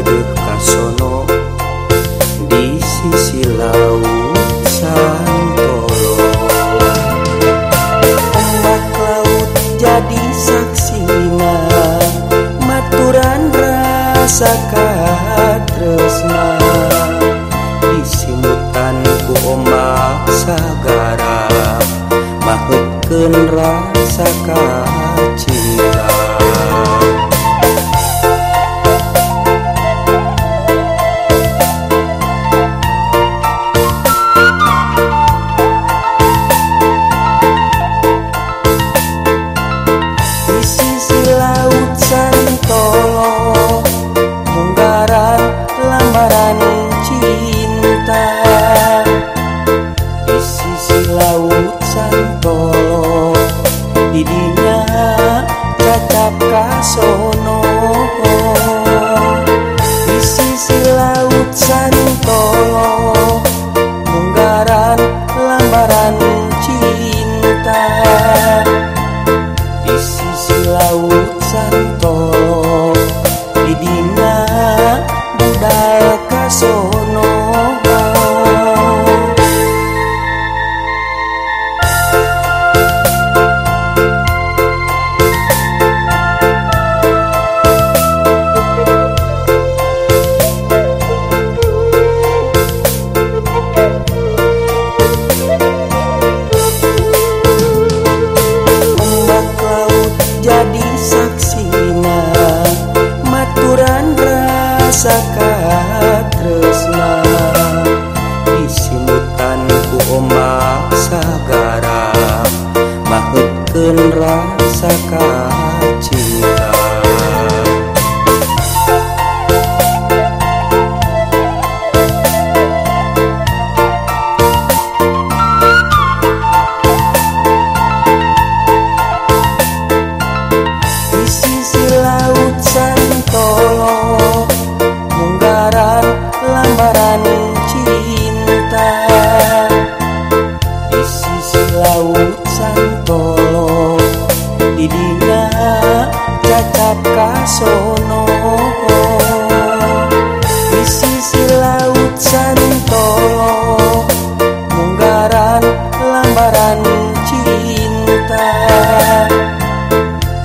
dedek kasono di sisi laut Santolo. Ombak laut jadi saksina maturan rasa katresna. Disimutan ku ombak sagara mahutkeun rasa kacil. Kasono di sisi laut santolo munggaran lambaran cinta. Di sisi laut santolo tresna disimutan ku ombak sagara. Mahutkeun rasa gambaran cinta.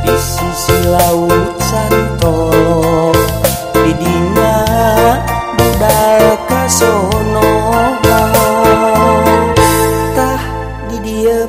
Di sisi laut Santo di dina budal kasono tah di dia